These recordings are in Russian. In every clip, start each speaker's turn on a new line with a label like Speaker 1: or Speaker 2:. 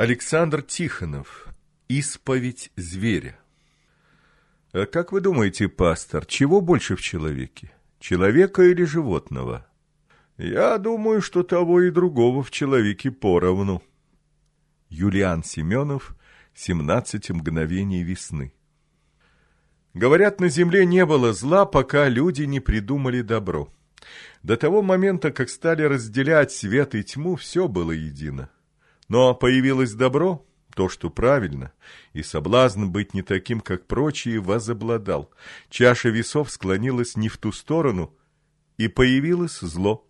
Speaker 1: Александр Тихонов. Исповедь зверя. А Как вы думаете, пастор, чего больше в человеке? Человека или животного? Я думаю, что того и другого в человеке поровну. Юлиан Семенов. 17 мгновений весны. Говорят, на земле не было зла, пока люди не придумали добро. До того момента, как стали разделять свет и тьму, все было едино. Но появилось добро, то, что правильно, и соблазн быть не таким, как прочие, возобладал. Чаша весов склонилась не в ту сторону, и появилось зло.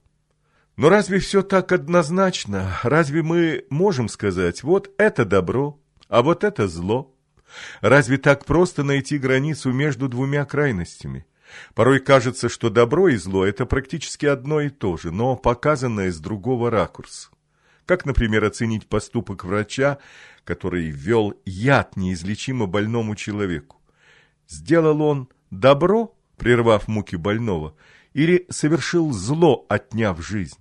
Speaker 1: Но разве все так однозначно? Разве мы можем сказать, вот это добро, а вот это зло? Разве так просто найти границу между двумя крайностями? Порой кажется, что добро и зло – это практически одно и то же, но показанное с другого ракурса. Как, например, оценить поступок врача, который ввел яд неизлечимо больному человеку? Сделал он добро, прервав муки больного, или совершил зло, отняв жизнь?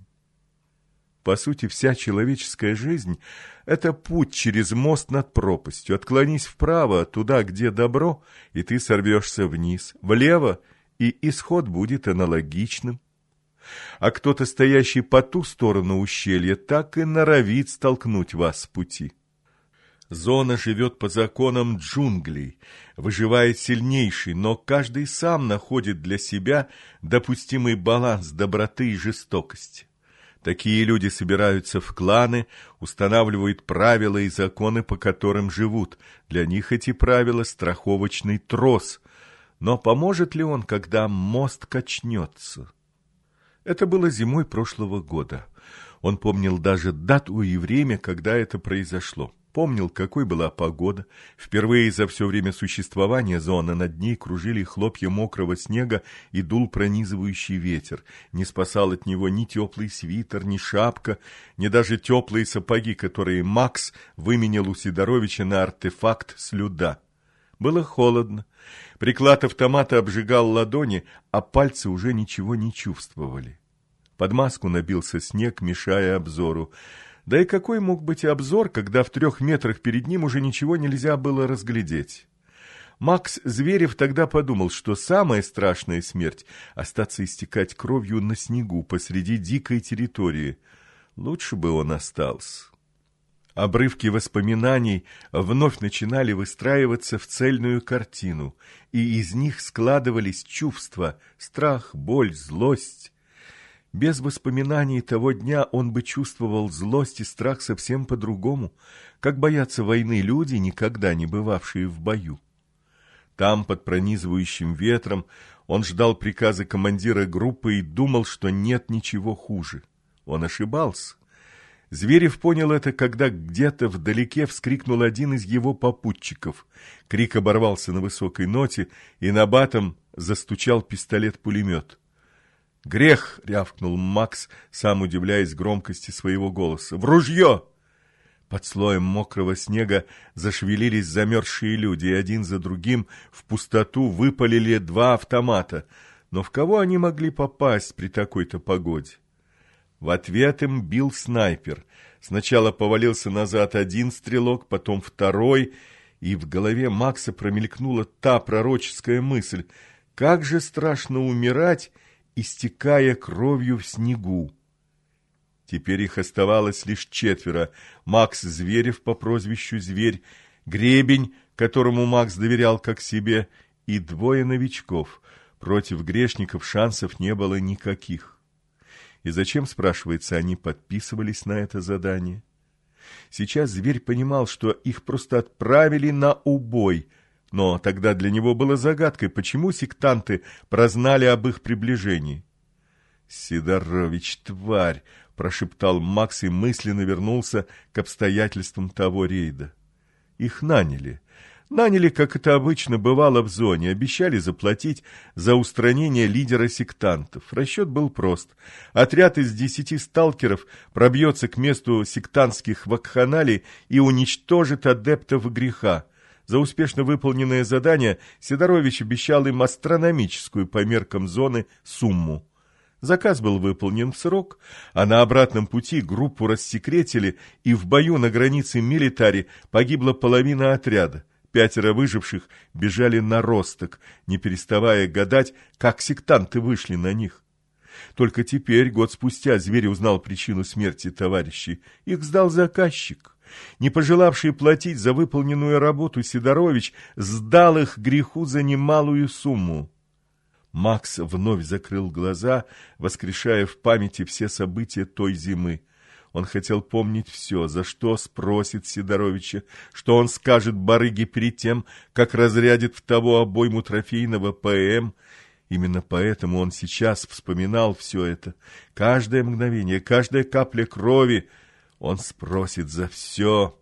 Speaker 1: По сути, вся человеческая жизнь – это путь через мост над пропастью. Отклонись вправо, туда, где добро, и ты сорвешься вниз. Влево, и исход будет аналогичным. А кто-то, стоящий по ту сторону ущелья, так и норовит столкнуть вас с пути. Зона живет по законам джунглей, выживает сильнейший, но каждый сам находит для себя допустимый баланс доброты и жестокости. Такие люди собираются в кланы, устанавливают правила и законы, по которым живут. Для них эти правила – страховочный трос. Но поможет ли он, когда мост качнется? Это было зимой прошлого года. Он помнил даже дату и время, когда это произошло. Помнил, какой была погода. Впервые за все время существования зоны над ней кружили хлопья мокрого снега и дул пронизывающий ветер. Не спасал от него ни теплый свитер, ни шапка, ни даже теплые сапоги, которые Макс выменял у Сидоровича на артефакт слюда. Было холодно. Приклад автомата обжигал ладони, а пальцы уже ничего не чувствовали. Под маску набился снег, мешая обзору. Да и какой мог быть обзор, когда в трех метрах перед ним уже ничего нельзя было разглядеть? Макс Зверев тогда подумал, что самая страшная смерть – остаться истекать кровью на снегу посреди дикой территории. Лучше бы он остался. Обрывки воспоминаний вновь начинали выстраиваться в цельную картину, и из них складывались чувства – страх, боль, злость. Без воспоминаний того дня он бы чувствовал злость и страх совсем по-другому, как боятся войны люди, никогда не бывавшие в бою. Там, под пронизывающим ветром, он ждал приказа командира группы и думал, что нет ничего хуже. Он ошибался. Зверев понял это, когда где-то вдалеке вскрикнул один из его попутчиков. Крик оборвался на высокой ноте, и на батом застучал пистолет-пулемет. «Грех!» — рявкнул Макс, сам удивляясь громкости своего голоса. «В ружье!» Под слоем мокрого снега зашевелились замерзшие люди, и один за другим в пустоту выпалили два автомата. Но в кого они могли попасть при такой-то погоде? В ответ им бил снайпер. Сначала повалился назад один стрелок, потом второй, и в голове Макса промелькнула та пророческая мысль. Как же страшно умирать, истекая кровью в снегу. Теперь их оставалось лишь четверо. Макс Зверев по прозвищу Зверь, Гребень, которому Макс доверял как себе, и двое новичков. Против грешников шансов не было никаких. И зачем, спрашивается, они подписывались на это задание? Сейчас Зверь понимал, что их просто отправили на убой – но тогда для него было загадкой, почему сектанты прознали об их приближении. «Сидорович, тварь!» – прошептал Макс и мысленно вернулся к обстоятельствам того рейда. Их наняли. Наняли, как это обычно бывало в зоне, обещали заплатить за устранение лидера сектантов. Расчет был прост. Отряд из десяти сталкеров пробьется к месту сектантских вакханалий и уничтожит адептов греха. За успешно выполненное задание Сидорович обещал им астрономическую по меркам зоны сумму. Заказ был выполнен в срок, а на обратном пути группу рассекретили, и в бою на границе милитари погибла половина отряда. Пятеро выживших бежали на росток, не переставая гадать, как сектанты вышли на них. Только теперь, год спустя, зверь узнал причину смерти товарищей. Их сдал заказчик. Не пожелавший платить за выполненную работу Сидорович сдал их греху за немалую сумму. Макс вновь закрыл глаза, воскрешая в памяти все события той зимы. Он хотел помнить все, за что спросит Сидоровича, что он скажет барыге перед тем, как разрядит в того обойму трофейного ПМ. Именно поэтому он сейчас вспоминал все это. Каждое мгновение, каждая капля крови он спросит за все.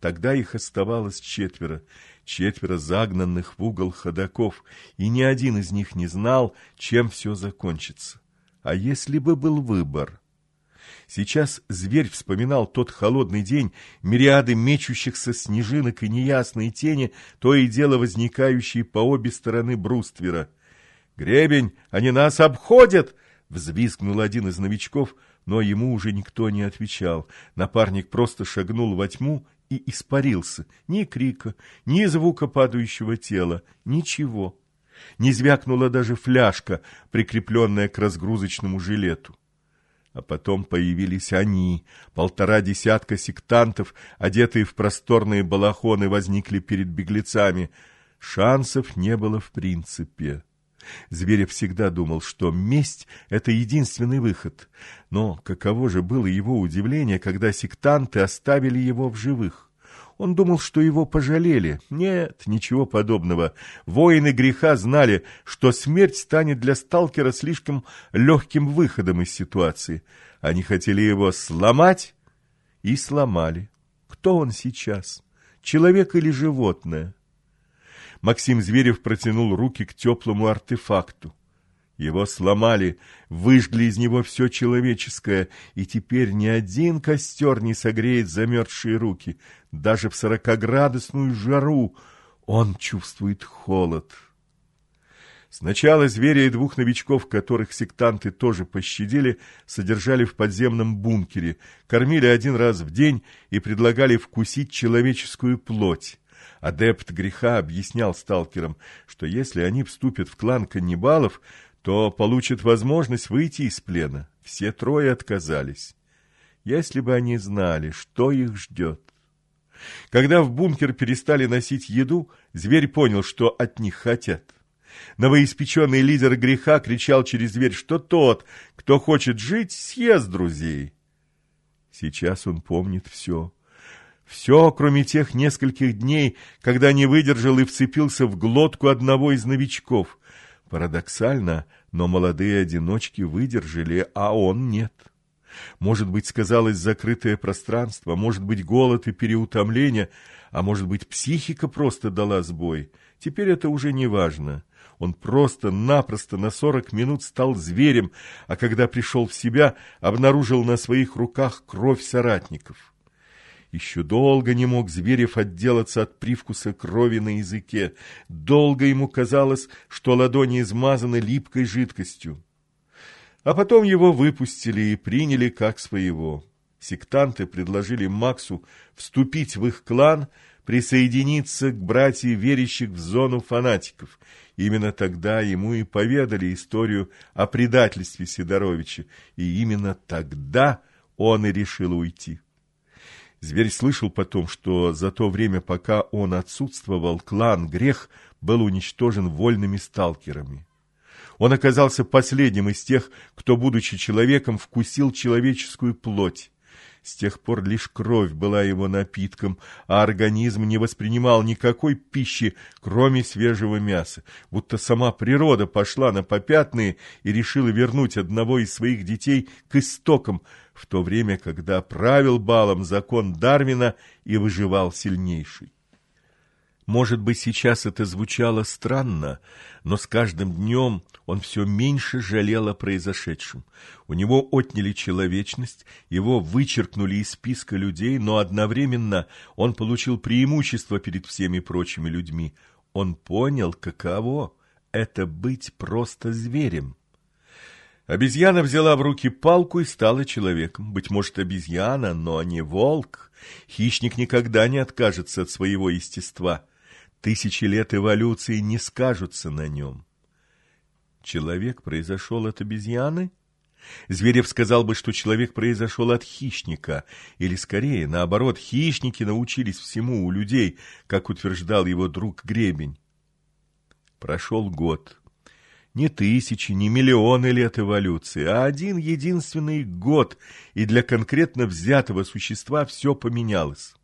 Speaker 1: Тогда их оставалось четверо, четверо загнанных в угол ходаков, и ни один из них не знал, чем все закончится. А если бы был выбор? Сейчас зверь вспоминал тот холодный день, мириады мечущихся снежинок и неясные тени, то и дело возникающие по обе стороны бруствера. «Гребень, они нас обходят!» — взвизгнул один из новичков, но ему уже никто не отвечал. Напарник просто шагнул во тьму и испарился. Ни крика, ни звука падающего тела, ничего. Не звякнула даже фляжка, прикрепленная к разгрузочному жилету. А потом появились они, полтора десятка сектантов, одетые в просторные балахоны, возникли перед беглецами. Шансов не было в принципе. Зверев всегда думал, что месть — это единственный выход. Но каково же было его удивление, когда сектанты оставили его в живых. Он думал, что его пожалели. Нет, ничего подобного. Воины греха знали, что смерть станет для сталкера слишком легким выходом из ситуации. Они хотели его сломать и сломали. Кто он сейчас? Человек или животное? Максим Зверев протянул руки к теплому артефакту. Его сломали, выжгли из него все человеческое, и теперь ни один костер не согреет замерзшие руки. Даже в сорокоградусную жару он чувствует холод. Сначала зверя и двух новичков, которых сектанты тоже пощадили, содержали в подземном бункере, кормили один раз в день и предлагали вкусить человеческую плоть. Адепт греха объяснял сталкерам, что если они вступят в клан каннибалов, то получат возможность выйти из плена. Все трое отказались. Если бы они знали, что их ждет. Когда в бункер перестали носить еду, зверь понял, что от них хотят. Новоиспеченный лидер греха кричал через дверь, что тот, кто хочет жить, съест друзей. Сейчас он помнит все. Все, кроме тех нескольких дней, когда не выдержал и вцепился в глотку одного из новичков. Парадоксально, но молодые одиночки выдержали, а он нет. Может быть, сказалось закрытое пространство, может быть, голод и переутомление, а может быть, психика просто дала сбой. Теперь это уже не важно. Он просто-напросто на сорок минут стал зверем, а когда пришел в себя, обнаружил на своих руках кровь соратников. Еще долго не мог Зверев отделаться от привкуса крови на языке. Долго ему казалось, что ладони измазаны липкой жидкостью. А потом его выпустили и приняли как своего. Сектанты предложили Максу вступить в их клан, присоединиться к братьям верящих в зону фанатиков. Именно тогда ему и поведали историю о предательстве Сидоровича, и именно тогда он и решил уйти. Зверь слышал потом, что за то время, пока он отсутствовал, клан Грех был уничтожен вольными сталкерами. Он оказался последним из тех, кто, будучи человеком, вкусил человеческую плоть. С тех пор лишь кровь была его напитком, а организм не воспринимал никакой пищи, кроме свежего мяса, будто сама природа пошла на попятные и решила вернуть одного из своих детей к истокам, в то время, когда правил балом закон Дарвина и выживал сильнейший. Может быть, сейчас это звучало странно, но с каждым днем он все меньше жалел о произошедшем. У него отняли человечность, его вычеркнули из списка людей, но одновременно он получил преимущество перед всеми прочими людьми. Он понял, каково это быть просто зверем. Обезьяна взяла в руки палку и стала человеком. Быть может, обезьяна, но не волк. Хищник никогда не откажется от своего естества. Тысячи лет эволюции не скажутся на нем. Человек произошел от обезьяны? Зверев сказал бы, что человек произошел от хищника, или скорее, наоборот, хищники научились всему у людей, как утверждал его друг Гребень. Прошел год. Не тысячи, не миллионы лет эволюции, а один единственный год, и для конкретно взятого существа все поменялось.